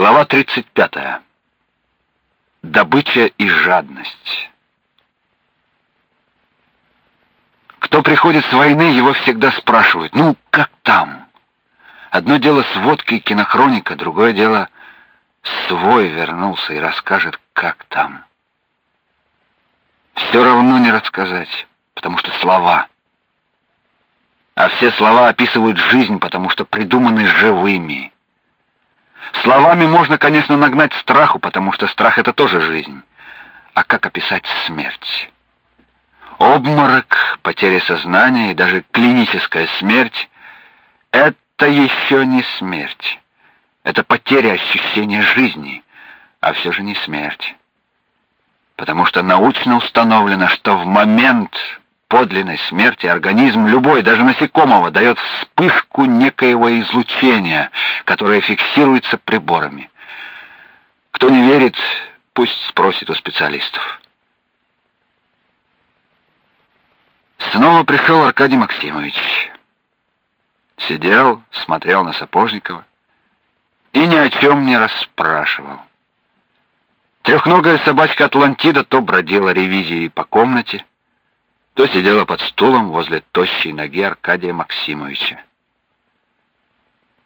Глава 35. Добыча и жадность. Кто приходит с войны, его всегда спрашивают: "Ну, как там?" Одно дело сводки и кинохроника, другое дело свой вернулся и расскажет, как там. Все равно не рассказать, потому что слова. А все слова описывают жизнь, потому что придуманы живыми. Словами можно, конечно, нагнать страху, потому что страх это тоже жизнь. А как описать смерть? Обморок, потеря сознания и даже клиническая смерть это еще не смерть. Это потеря ощущения жизни, а все же не смерть. Потому что научно установлено, что в момент подлинной смерти организм любой, даже насекомого, дает вспышку некоего излучения, которое фиксируется приборами. Кто не верит, пусть спросит у специалистов. Снова пришел Аркадий Максимович. Сидел, смотрел на Сапожникова и ни о чем не расспрашивал. Трехногая собачка Атлантида то бродила ревизией по комнате, то сидела под стулом возле тощей ноги Аркадия Максимовича.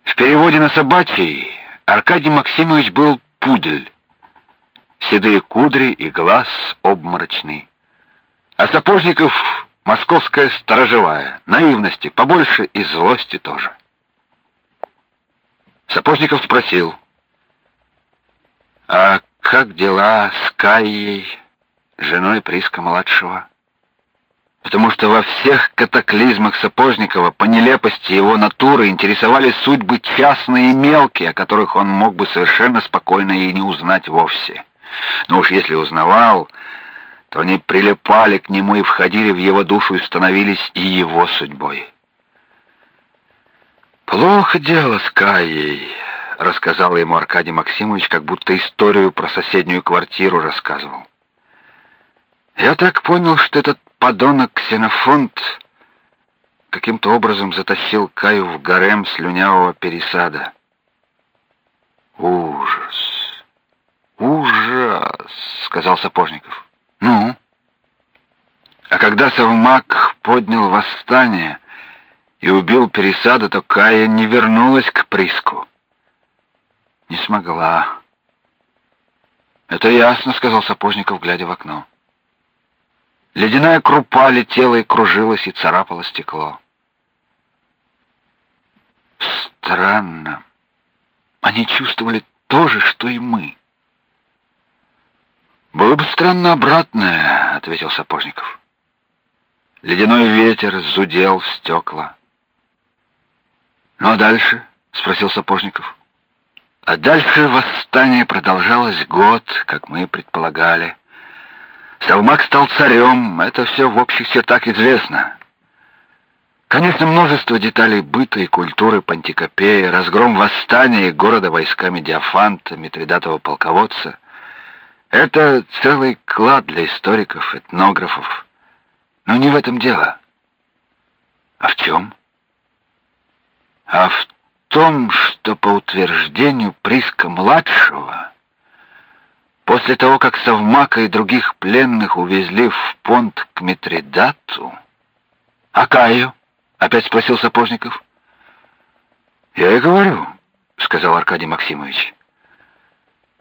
В переводе на собачий Аркадий Максимович был пудель. Седые кудри и глаз обморочный. А Сапожников московская сторожевая, наивности побольше и злости тоже. Сапожников спросил: "А как дела с Кайей, женой Приска младшего?" Потому что во всех катаклизмах Сапожникова по нелепости его натуры интересовали судьбы частные и мелкие, о которых он мог бы совершенно спокойно и не узнать вовсе. Но уж если узнавал, то они прилипали к нему и входили в его душу и становились и его судьбой. Плохо дело с Каей, рассказал ему Аркадий Максимович, как будто историю про соседнюю квартиру рассказывал. Я так понял, что этот подонок Ксенофонт каким-то образом затащил Каю в гарем слюнявого пересада. Ужас. Ужас, сказал Сапожников. Ну, а когда Савмак поднял восстание и убил пересада, то Кая не вернулась к Приску. Не смогла. Это ясно, сказал Сапожников, глядя в окно. Ледяная крупа летела и кружилась и царапала стекло. Странно. Они чувствовали то же, что и мы. Было бы странно обратное, ответил Сапожников. Ледяной ветер зудел в стекла. Ну а дальше? спросил Сапожников. А дальше восстание продолжалось год, как мы предполагали. Салмак стал царем, это все в общих чертах известно. Конечно, множество деталей быта и культуры Пантикопея, разгром восстания города войсками Диофанта, Митридатова полководца это целый клад для историков, этнографов. Но не в этом дело. А в чем? А в том, что по утверждению Приска младшего После того, как Савмака и других пленных увезли в понт к Митридату, а Каю? опять спросил Сапожников. Я и говорю, сказал Аркадий Максимович.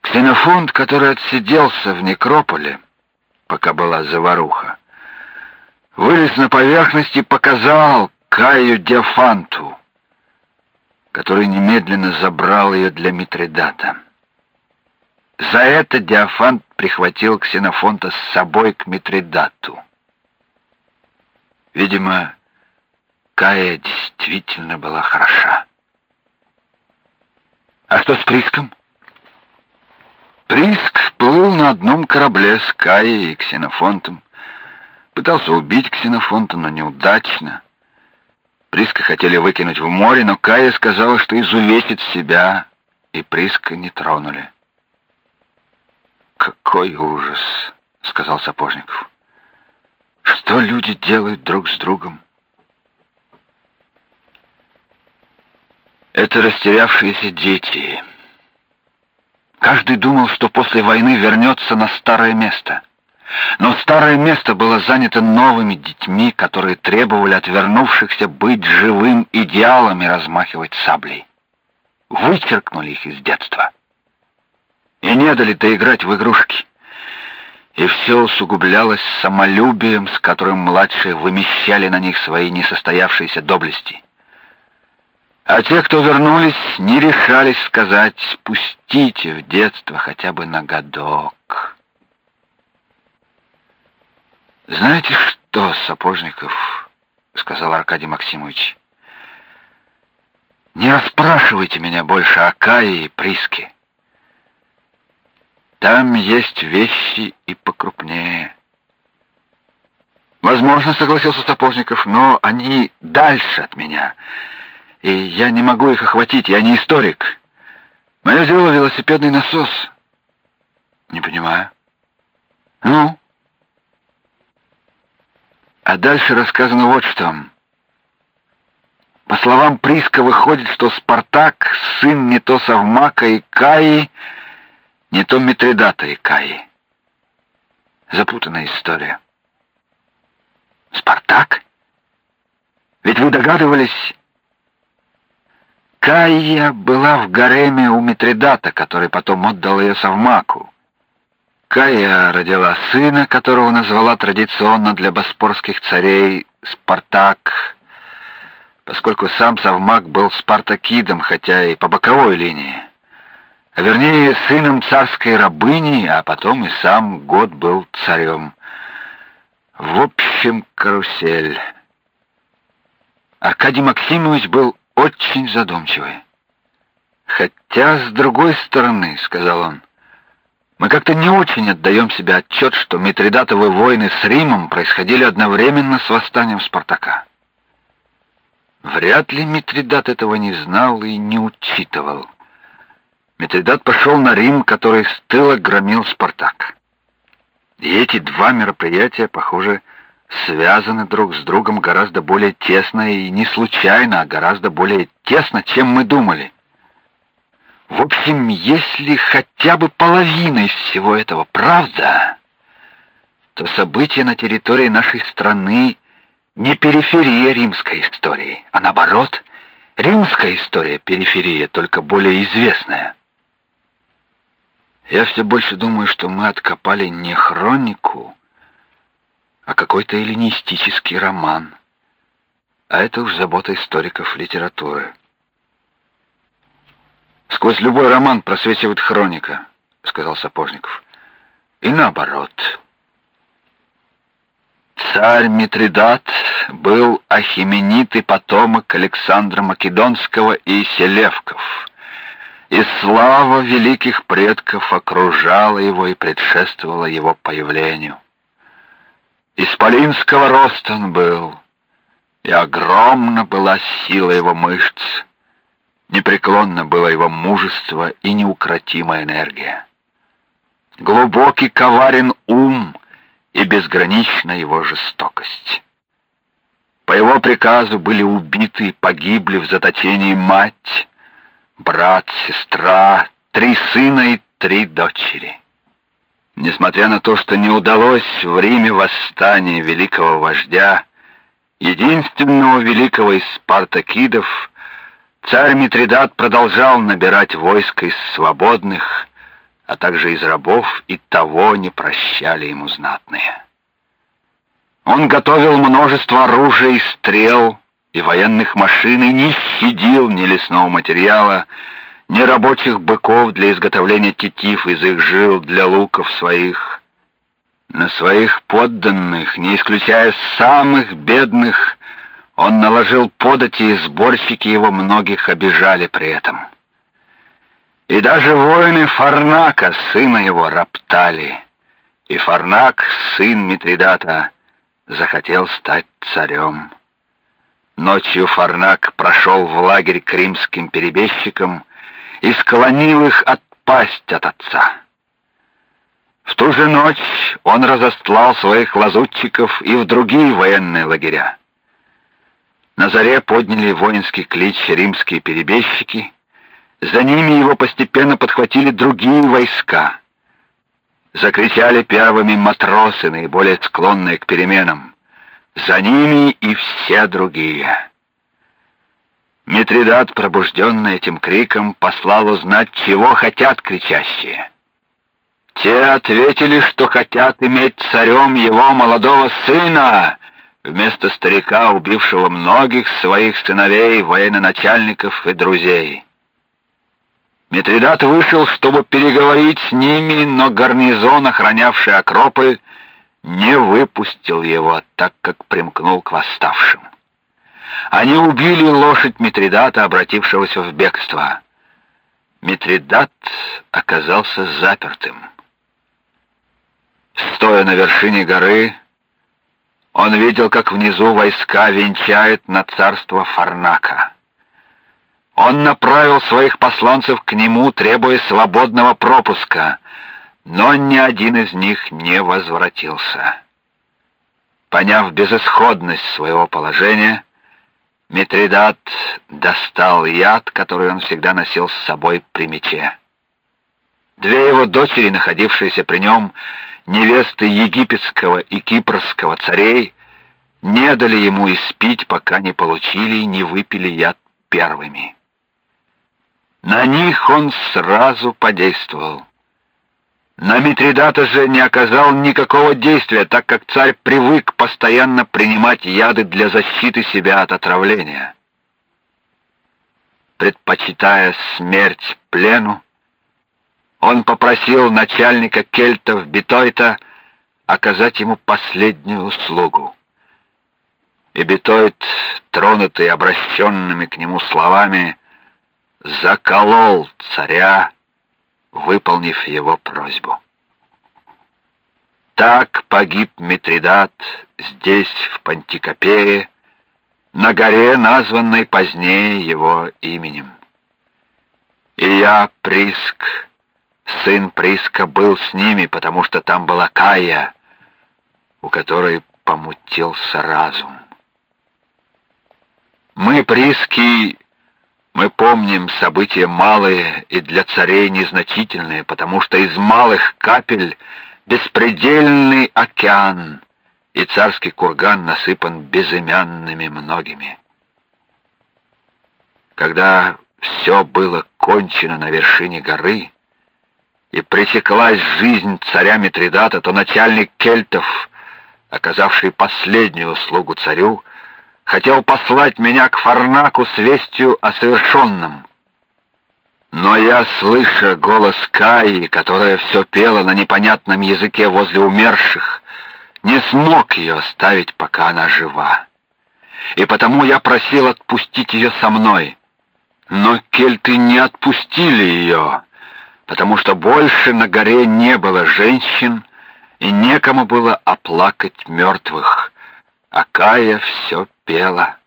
Ксенофонт, который отсиделся в некрополе, пока была заваруха, вылез на поверхность и показал Каю Диафанту, который немедленно забрал ее для Митридата. За это Диофант прихватил Ксенофонта с собой к Митридату. Видимо, Кая действительно была хороша. А что с Приском? Приск плыл на одном корабле с Каей и Ксенофонтом. Пытался убить Ксенофонта, но неудачно. Приска хотели выкинуть в море, но Кая сказала, что изувечит себя, и Приска не тронули. Какой ужас, сказал Сапожников. Что люди делают друг с другом? Это растерявшиеся дети. Каждый думал, что после войны вернется на старое место. Но старое место было занято новыми детьми, которые требовали от вернувшихся быть живым идеалом и размахивать саблей. Вычеркнули их из детства. И не дали доиграть в игрушки. И все усугублялось самолюбием, с которым младшие вымещали на них свои несостоявшиеся доблести. А те, кто вернулись, не решались сказать «спустите в детство хотя бы на годок». «Знаете что, Сапожников?» — сказал Аркадий Максимович. «Не расспрашивайте меня больше о Кае и Приске. Там есть вещи и покрупнее». «Возможно, — согласился Сапожников, — но они дальше от меня» и я не могу их охватить, я не историк. Мое дело велосипедный насос. Не понимаю. Ну? А дальше рассказано вот что. По словам Приска, выходит, что Спартак — сын не то Савмака и Каи, не то Митридата и Каи. Запутанная история. Спартак? Ведь вы догадывались, Кайя была в гареме у Митридата, который потом отдал ее Савмаку. Кайя родила сына, которого назвала традиционно для боспорских царей Спартак, поскольку сам Савмак был спартакидом, хотя и по боковой линии. А вернее, сыном царской рабыни, а потом и сам год был царем. В общем, карусель. Аркадий Максимович был очень задумчивый. Хотя, с другой стороны, сказал он, мы как-то не очень отдаем себе отчет, что Митридатовы войны с Римом происходили одновременно с восстанием Спартака. Вряд ли Митридат этого не знал и не учитывал. Митридат пошел на Рим, который с тыла громил Спартак. И эти два мероприятия, похоже, связаны друг с другом гораздо более тесно и не случайно, а гораздо более тесно, чем мы думали. В общем, если хотя бы половина из всего этого правда, то события на территории нашей страны не периферия римской истории, а наоборот, римская история периферия, только более известная. Я все больше думаю, что мы откопали не хронику, а какой-то эллинистический роман. А это уж забота историков литературы. Сквозь любой роман просвечивает хроника, сказал Сапожников. И наоборот. Царь Митридат был ахименитый потомок Александра Македонского и Селевков. И слава великих предков окружала его и предшествовала его появлению. Исполинского роста он был, и огромна была сила его мышц, непреклонно было его мужество и неукротимая энергия. Глубокий коварен ум и безгранична его жестокость. По его приказу были убиты и погибли в заточении мать, брат, сестра, три сына и три дочери. Несмотря на то, что не удалось в Риме восстание великого вождя, единственного великого из спартакидов, царь Митридат продолжал набирать войско из свободных, а также из рабов, и того не прощали ему знатные. Он готовил множество оружия и стрел, и военных машин, и не щадил ни лесного материала, ни рабочих быков для изготовления тетив из их жил для луков своих. На своих подданных, не исключая самых бедных, он наложил подати, и сборщики его многих обижали при этом. И даже воины Фарнака, сына его, роптали. И Фарнак, сын Митридата, захотел стать царем. Ночью Фарнак прошел в лагерь к римским перебежчикам и склонил их отпасть от отца. В ту же ночь он разостлал своих лазутчиков и в другие военные лагеря. На заре подняли воинский клич римские перебежчики, За ними его постепенно подхватили другие войска. Закричали первыми матросы, наиболее склонные к переменам. За ними и все другие. Митридат, пробужденный этим криком, послал узнать, чего хотят кричащие. Те ответили, что хотят иметь царем его молодого сына, вместо старика, убившего многих своих сыновей, военачальников и друзей. Митридат вышел, чтобы переговорить с ними, но гарнизон, охранявший Акрополь, не выпустил его, так как примкнул к восставшим. Они убили лошадь Митридата, обратившегося в бегство. Митридат оказался запертым. Стоя на вершине горы, он видел, как внизу войска венчают на царство Фарнака. Он направил своих посланцев к нему, требуя свободного пропуска, но ни один из них не возвратился. Поняв безысходность своего положения, Митридат достал яд, который он всегда носил с собой при мече. Две его дочери, находившиеся при нем, невесты египетского и кипрского царей, не дали ему испить, пока не получили и не выпили яд первыми. На них он сразу подействовал. На Митридата же не оказал никакого действия, так как царь привык постоянно принимать яды для защиты себя от отравления. Предпочитая смерть плену, он попросил начальника кельтов Бетойта оказать ему последнюю услугу. И Бетойт, тронутый обращенными к нему словами, заколол царя, выполнив его просьбу. Так погиб Митридат здесь, в Пантикопее, на горе, названной позднее его именем. И я, Приск, сын Приска, был с ними, потому что там была Кая, у которой помутился разум. Мы, Приски, мы помним события малые и для царей незначительные, потому что из малых капель беспредельный океан, и царский курган насыпан безымянными многими. Когда все было кончено на вершине горы, и пресеклась жизнь царя Митридата, то начальник кельтов, оказавший последнюю услугу царю, хотел послать меня к Фарнаку с вестью о совершенном. Но я, слыша голос Каи, которая все пела на непонятном языке возле умерших, не смог ее оставить, пока она жива. И потому я просил отпустить ее со мной. Но кельты не отпустили ее, потому что больше на горе не было женщин, и некому было оплакать мертвых а Кая все пела.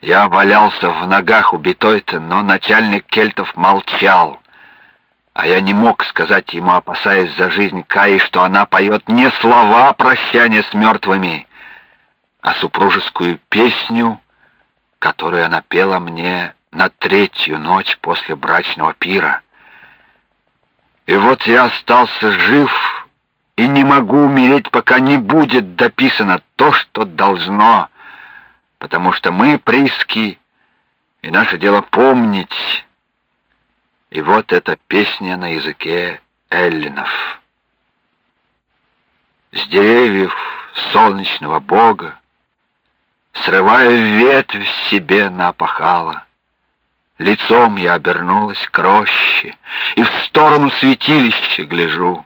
Я валялся в ногах у Бетойта, но начальник кельтов молчал, а я не мог сказать ему, опасаясь за жизнь Каи, что она поет не слова прощания с мертвыми, а супружескую песню, которую она пела мне на третью ночь после брачного пира. И вот я остался жив и не могу умереть, пока не будет дописано то, что должно, потому что мы приски, и наше дело помнить. И вот эта песня на языке эллинов. С деревьев солнечного бога, срывая ветвь себе напахала, лицом я обернулась к роще и в сторону святилища гляжу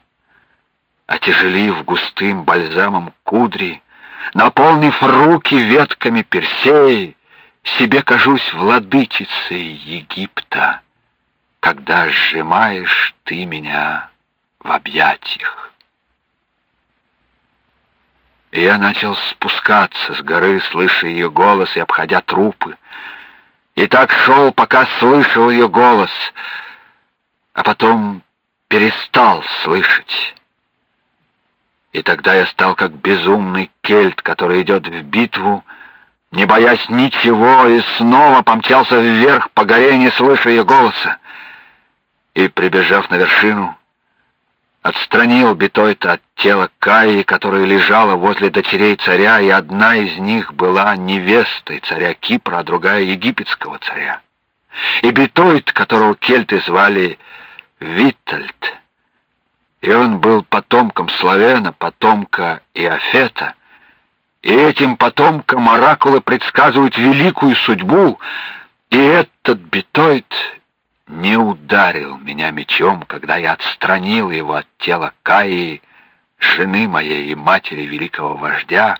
отяжелив густым бальзамом кудри, наполнив руки ветками персеи, себе кажусь владычицей Египта, когда сжимаешь ты меня в объятиях. Я начал спускаться с горы, слыша ее голос и обходя трупы. И так шел, пока слышал ее голос, а потом перестал слышать. И тогда я стал как безумный кельт, который идет в битву, не боясь ничего, и снова помчался вверх по горе, не слыша ее голоса. И, прибежав на вершину, отстранил Бетойта от тела Каи, которая лежала возле дочерей царя, и одна из них была невестой царя Кипра, а другая египетского царя. И Бетойт, которого кельты звали Виттальд, и он был потомком Славена, потомка Иофета, и этим потомкам оракулы предсказывают великую судьбу, и этот Бетойт не ударил меня мечом, когда я отстранил его от тела Каи, жены моей и матери великого вождя,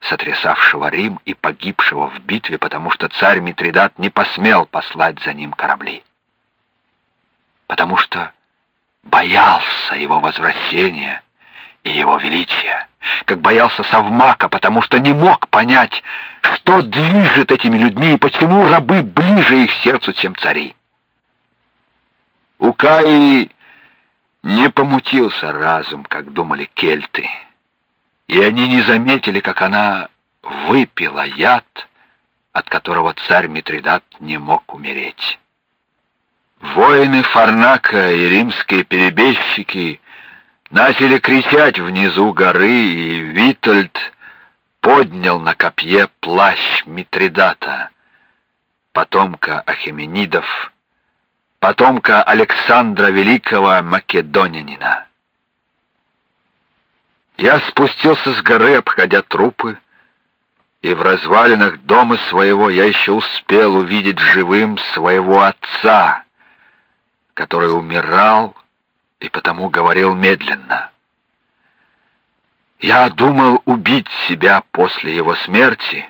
сотрясавшего Рим и погибшего в битве, потому что царь Митридат не посмел послать за ним корабли. Потому что боялся его возвращения и его величия, как боялся Совмака, потому что не мог понять, что движет этими людьми и почему рабы ближе их сердцу, чем цари. У Каи не помутился разум, как думали кельты, и они не заметили, как она выпила яд, от которого царь Митридат не мог умереть. Воины Фарнака и римские перебежчики начали кричать внизу горы, и Витольд поднял на копье плащ Митридата, потомка Ахеменидов, потомка Александра Великого Македонянина. Я спустился с горы, обходя трупы, и в развалинах дома своего я еще успел увидеть живым своего отца, который умирал и потому говорил медленно. Я думал убить себя после его смерти,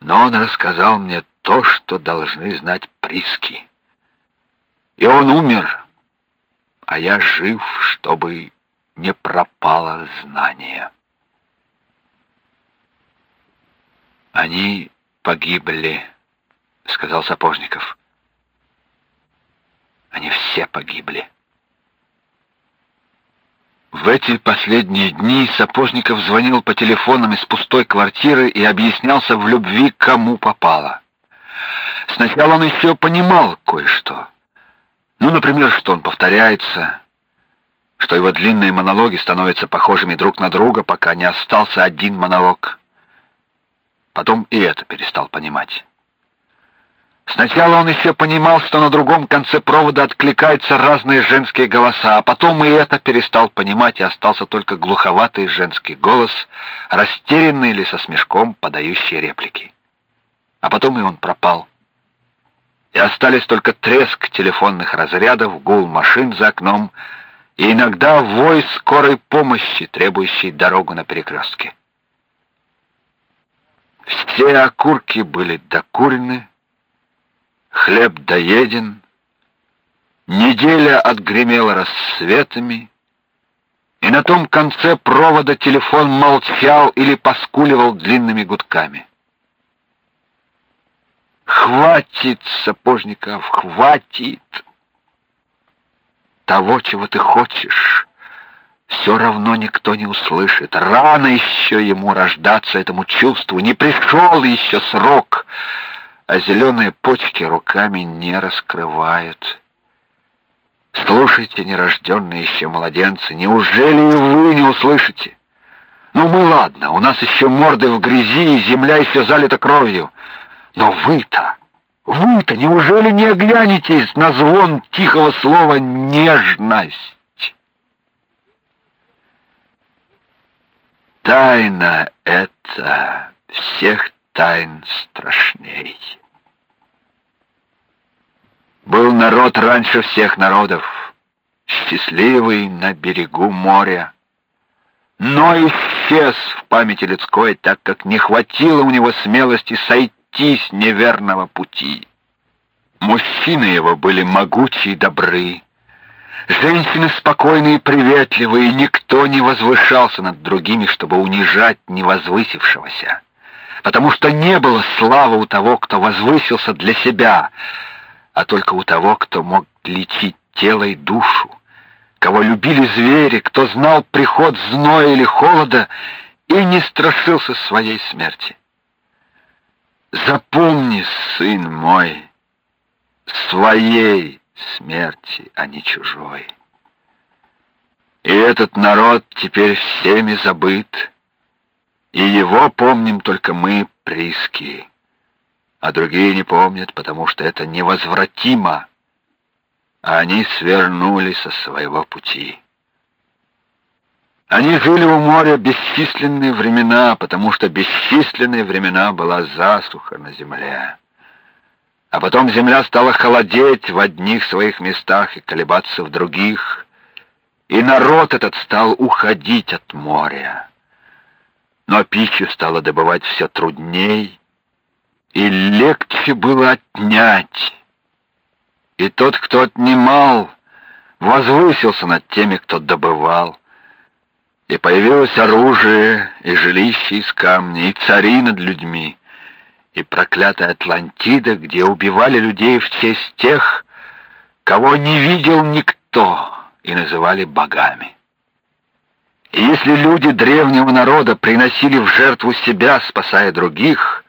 но он рассказал мне то, что должны знать приски. И он умер, а я жив, чтобы не пропало знание. Они погибли, сказал Сапожников. Они все погибли. В эти последние дни Сапожников звонил по телефонам из пустой квартиры и объяснялся в любви, кому попало. Сначала он еще понимал кое-что. Ну, например, что он повторяется, что его длинные монологи становятся похожими друг на друга, пока не остался один монолог. Потом и это перестал понимать. Сначала он еще понимал, что на другом конце провода откликаются разные женские голоса, а потом и это перестал понимать, и остался только глуховатый женский голос, растерянный или со смешком подающий реплики. А потом и он пропал и остались только треск телефонных разрядов, гул машин за окном и иногда вой скорой помощи, требующей дорогу на перекрестке. Все окурки были докурены, хлеб доеден, неделя отгремела рассветами, и на том конце провода телефон молчал или поскуливал длинными гудками. Хватит, сапожников, хватит того, чего ты хочешь. Все равно никто не услышит. Рано еще ему рождаться этому чувству. Не пришел еще срок, а зеленые почки руками не раскрывают. Слушайте, нерожденные еще младенцы, неужели и вы не услышите? Ну мы ладно, у нас еще морды в грязи, и земля еще залита кровью. Но вы-то, вы-то неужели не оглянетесь на звон тихого слова «нежность»? Тайна это всех тайн страшней. Был народ раньше всех народов, счастливый на берегу моря, но исчез в памяти людской, так как не хватило у него смелости сойти с неверного пути. Мужчины его были могучие и добры, женщины спокойные и приветливые, никто не возвышался над другими, чтобы унижать невозвысившегося, потому что не было славы у того, кто возвысился для себя, а только у того, кто мог лечить тело и душу, кого любили звери, кто знал приход зноя или холода и не страшился своей смерти. Запомни, сын мой, своей смерти, а не чужой. И этот народ теперь всеми забыт, и его помним только мы, приски, а другие не помнят, потому что это невозвратимо, а они свернули со своего пути. Они жили у моря бесчисленные времена, потому что бесчисленные времена была засуха на земле. А потом земля стала холодеть в одних своих местах и колебаться в других, и народ этот стал уходить от моря. Но пищу стало добывать все трудней, и легче было отнять. И тот, кто отнимал, возвысился над теми, кто добывал. И появилось оружие, и жилище из камня, и цари над людьми, и проклятая Атлантида, где убивали людей в честь тех, кого не видел никто, и называли богами. И если люди древнего народа приносили в жертву себя, спасая других,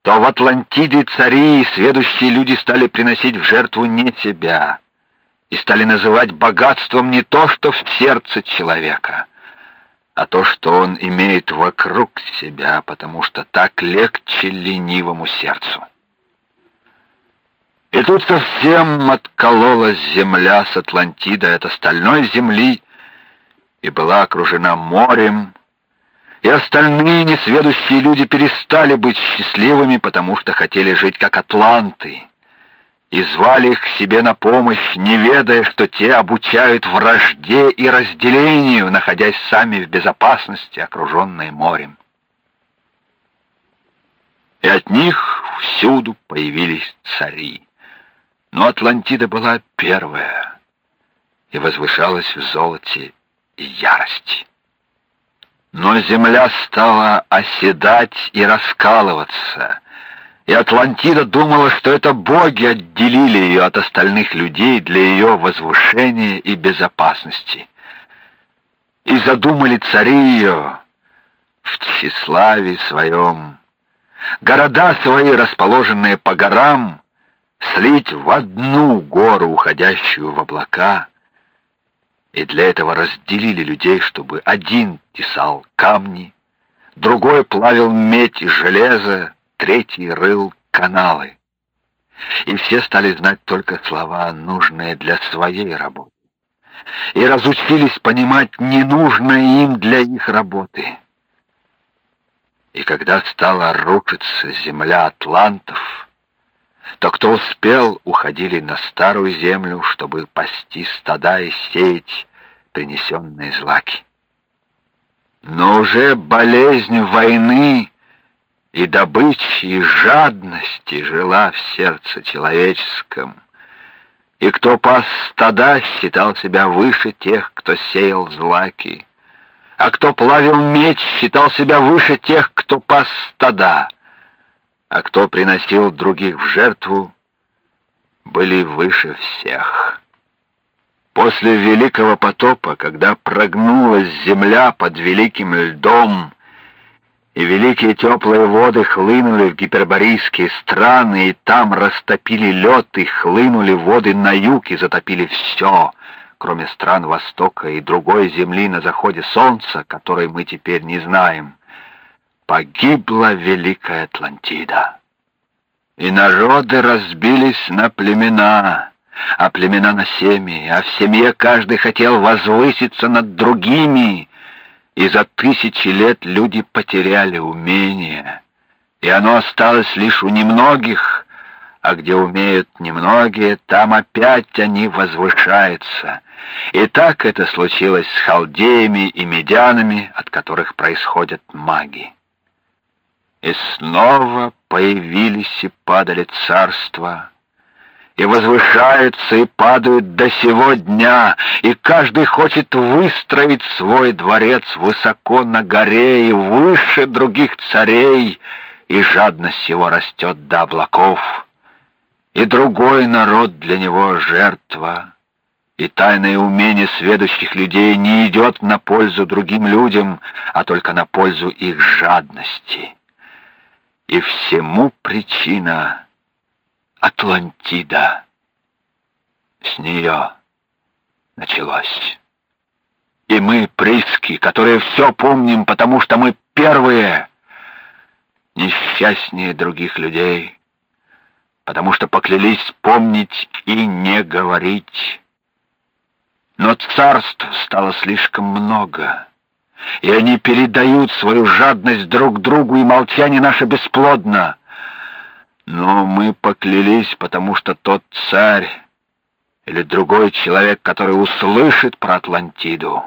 то в Атлантиде цари и следующие люди стали приносить в жертву не себя, и стали называть богатством не то, что в сердце человека — а то, что он имеет вокруг себя, потому что так легче ленивому сердцу. И тут совсем откололась земля с Атлантида от остальной земли и была окружена морем, и остальные несведущие люди перестали быть счастливыми, потому что хотели жить как атланты и звали их к себе на помощь, не ведая, что те обучают вражде и разделению, находясь сами в безопасности, окруженные морем. И от них всюду появились цари. Но Атлантида была первая и возвышалась в золоте и ярости. Но земля стала оседать и раскалываться — и Атлантида думала, что это боги отделили ее от остальных людей для ее возвышения и безопасности. И задумали цари ее в тщеславии своем, города свои, расположенные по горам, слить в одну гору, уходящую в облака, и для этого разделили людей, чтобы один тесал камни, другой плавил медь и железо, третий рыл каналы. И все стали знать только слова, нужные для своей работы. И разучились понимать ненужное им для их работы. И когда стала рушиться земля атлантов, то кто успел, уходили на старую землю, чтобы пасти стада и сеять принесенные злаки. Но уже болезнь войны и добычи, и жадности жила в сердце человеческом. И кто пас стада, считал себя выше тех, кто сеял злаки. А кто плавил меч, считал себя выше тех, кто пас стада. А кто приносил других в жертву, были выше всех. После великого потопа, когда прогнулась земля под великим льдом, и великие теплые воды хлынули в гиперборейские страны, и там растопили лед, и хлынули воды на юг, и затопили все, кроме стран Востока и другой земли на заходе солнца, которой мы теперь не знаем. Погибла Великая Атлантида. И народы разбились на племена, а племена на семьи, а в семье каждый хотел возвыситься над другими, и за тысячи лет люди потеряли умение, и оно осталось лишь у немногих, а где умеют немногие, там опять они возвышаются. И так это случилось с халдеями и медянами, от которых происходят маги. И снова появились и падали царства, и возвышаются и падают до сего дня, и каждый хочет выстроить свой дворец высоко на горе и выше других царей, и жадность его растет до облаков, и другой народ для него жертва, и тайное умение сведущих людей не идет на пользу другим людям, а только на пользу их жадности. И всему причина Атлантида. С нее началось. И мы, приски, которые все помним, потому что мы первые, несчастнее других людей, потому что поклялись помнить и не говорить. Но царств стало слишком много, и они передают свою жадность друг другу, и молчание наше бесплодно. Но мы поклялись, потому что тот царь или другой человек, который услышит про Атлантиду,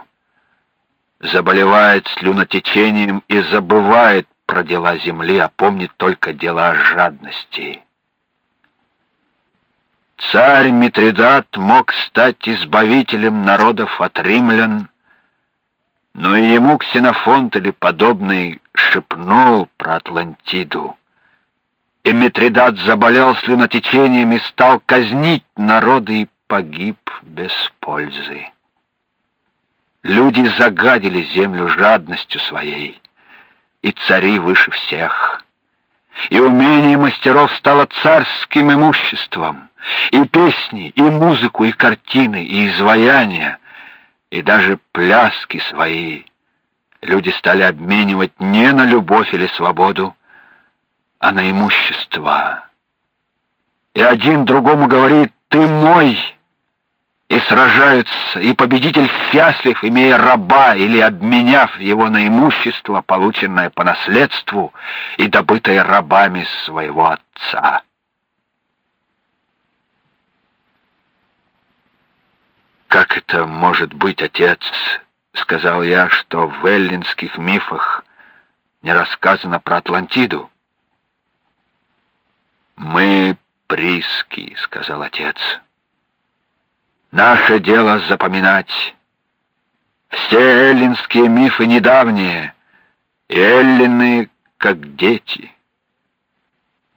заболевает слюнотечением и забывает про дела земли, а помнит только дела жадности. Царь Митридат мог стать избавителем народов от римлян, но и ему Ксенофонт или подобный шепнул про Атлантиду. И Митридат заболел слюнотечением и стал казнить народы и погиб без пользы. Люди загадили землю жадностью своей, и цари выше всех. И умение мастеров стало царским имуществом и песни, и музыку, и картины, и изваяния, и даже пляски свои люди стали обменивать не на любовь или свободу, а на имущество. И один другому говорит «ты мой», и сражаются, и победитель счастлив, имея раба или обменяв его на имущество, полученное по наследству и добытое рабами своего отца. «Как это может быть, отец?» — сказал я, что в эллинских мифах не рассказано про Атлантиду. «Мы приски», — сказал отец. «Наше дело запоминать. Все эллинские мифы недавние, и эллины как дети».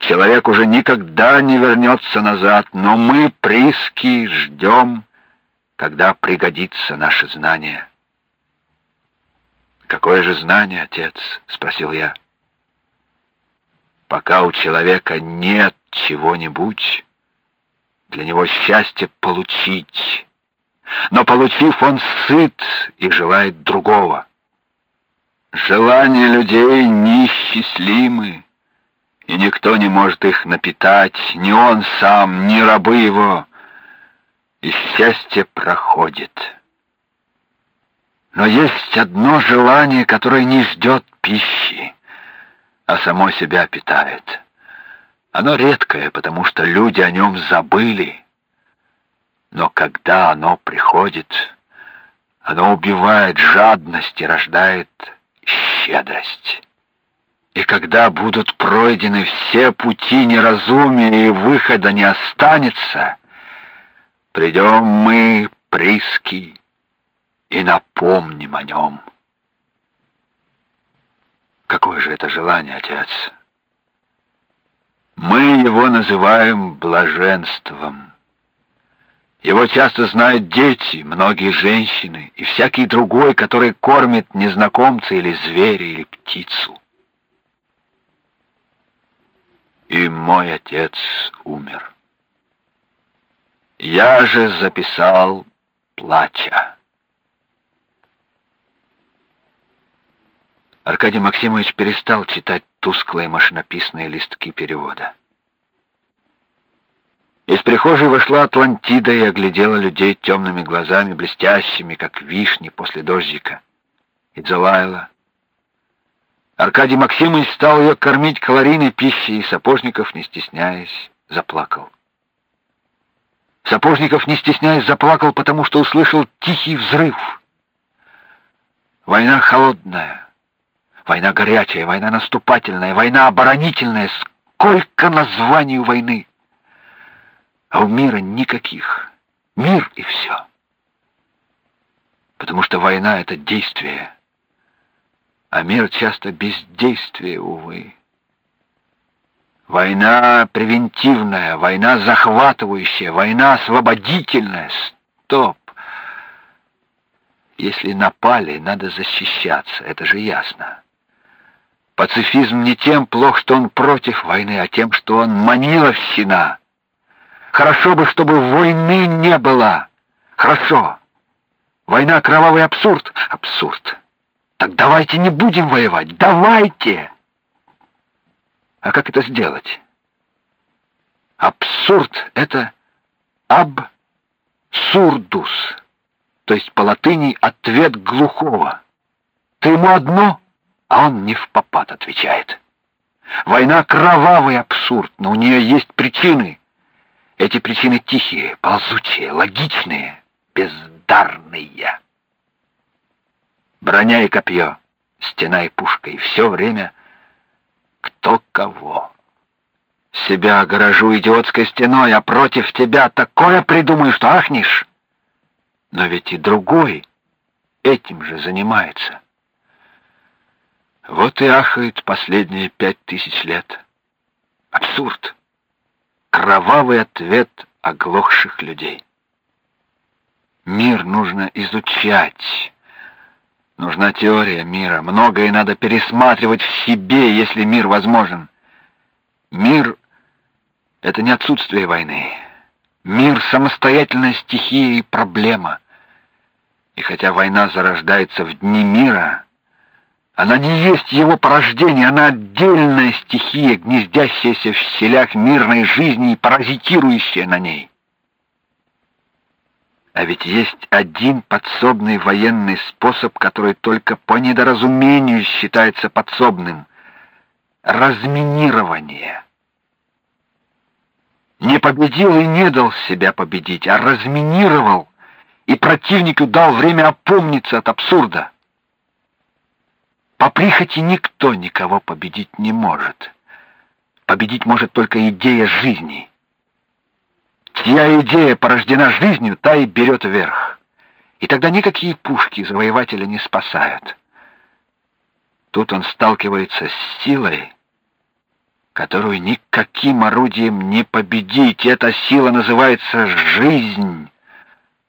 Человек уже никогда не вернется назад, но мы, приски, ждем, когда пригодится наше знание. «Какое же знание, отец?» — спросил я. «Пока у человека нет чего-нибудь, для него счастье получить. Но получив, он сыт и желает другого. Желания людей неисчислимы, и никто не может их напитать, ни он сам, ни рабы его и счастье проходит. Но есть одно желание, которое не ждет пищи, а само себя питает. Оно редкое, потому что люди о нем забыли. Но когда оно приходит, оно убивает жадность и рождает щедрость. И когда будут пройдены все пути неразумия и выхода не останется, Придем мы, приски, и напомним о нем. Какое же это желание, отец? Мы его называем блаженством. Его часто знают дети, многие женщины и всякий другой, который кормит незнакомца или зверя, или птицу. И мой отец умер. Я же записал, плача. Аркадий Максимович перестал читать тусклые машинописные листки перевода. Из прихожей вошла Атлантида и оглядела людей темными глазами, блестящими, как вишни после дождика, и залаяла. Аркадий Максимович стал ее кормить калорийной пищей, и Сапожников, не стесняясь, заплакал. Сапожников, не стесняясь, заплакал, потому что услышал тихий взрыв. Война холодная, война горячая, война наступательная, война оборонительная. Сколько названий у войны! А у мира никаких. Мир и все. Потому что война — это действие, а мир часто бездействие, увы. Война превентивная, война захватывающая, война освободительная. Стоп! Если напали, надо защищаться, это же ясно. Пацифизм не тем плох, что он против войны, а тем, что он маниловщина. Хорошо бы, чтобы войны не было. Хорошо. Война — кровавый абсурд. Абсурд. Так давайте не будем воевать. Давайте! А как это сделать? Абсурд — это абсурдус, то есть по латыни ответ глухого. Ты ему одно, а он не в попад отвечает. Война — кровавый абсурд, но у нее есть причины. Эти причины тихие, ползучие, логичные, бездарные. Броня и копье, стена и пушка, и все время кто кого. Себя огорожу идиотской стеной, а против тебя такое придумаю, что ахнешь. Но ведь и другой этим же занимается. Вот и ахает последние пять тысяч лет. Абсурд. Кровавый ответ оглохших людей. Мир нужно изучать. Нужна теория мира. Многое надо пересматривать в себе, если мир возможен. Мир — это не отсутствие войны. Мир — самостоятельная стихия и проблема. И хотя война зарождается в дни мира, она не есть его порождение, она отдельная стихия, гнездящаяся в селях мирной жизни и паразитирующая на ней. А ведь есть один подсобный военный способ, который только по недоразумению считается подсобным — разминирование. Не победил и не дал себя победить, а разминировал, и противнику дал время опомниться от абсурда. По прихоти никто никого победить не может. Победить может только идея жизни. Чья идея порождена жизнью, та и берет верх. И тогда никакие пушки завоевателя не спасают. Тут он сталкивается с силой, которую никаким орудием не победить. Эта сила называется жизнь.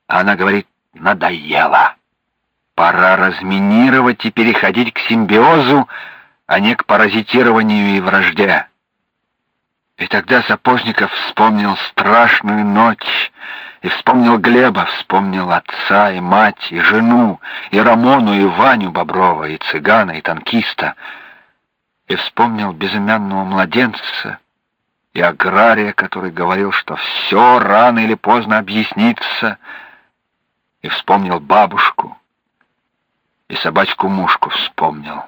Она говорит: "Надоело". Пора разминировать и переходить к симбиозу, а не к паразитированию и вражде. И тогда Сапожников вспомнил страшную ночь, и вспомнил Глеба, вспомнил отца и мать, и жену, и Рамону, и Ваню Боброва, и цыгана, и танкиста, и вспомнил безымянного младенца, и агрария, который говорил, что все рано или поздно объяснится, и вспомнил бабушку, и собачку-мушку вспомнил.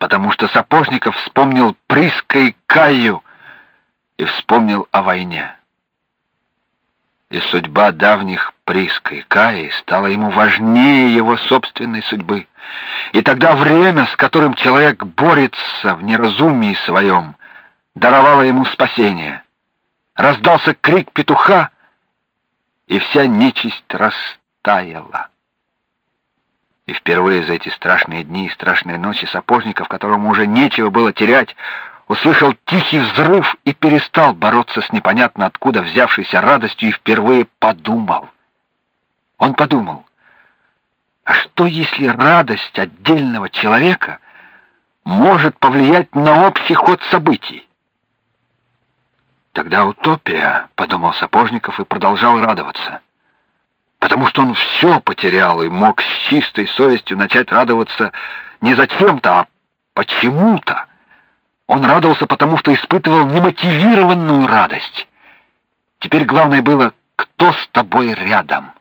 Потому что Сапожников вспомнил Приска и Каю и вспомнил о войне. И судьба давних Приска и Каи стала ему важнее его собственной судьбы. И тогда время, с которым человек борется в неразумии своем, даровало ему спасение. Раздался крик петуха, и вся нечисть растаяла. И впервые за эти страшные дни и страшные ночи сапожников, которому уже нечего было терять, услышал тихий взрыв и перестал бороться с непонятно откуда взявшейся радостью и впервые подумал. Он подумал, а что если радость отдельного человека может повлиять на общий ход событий? Тогда утопия, подумал Сапожников и продолжал радоваться потому что он все потерял и мог с чистой совестью начать радоваться не зачем-то, а почему-то. Он радовался, потому что испытывал немотивированную радость. Теперь главное было, кто с тобой рядом.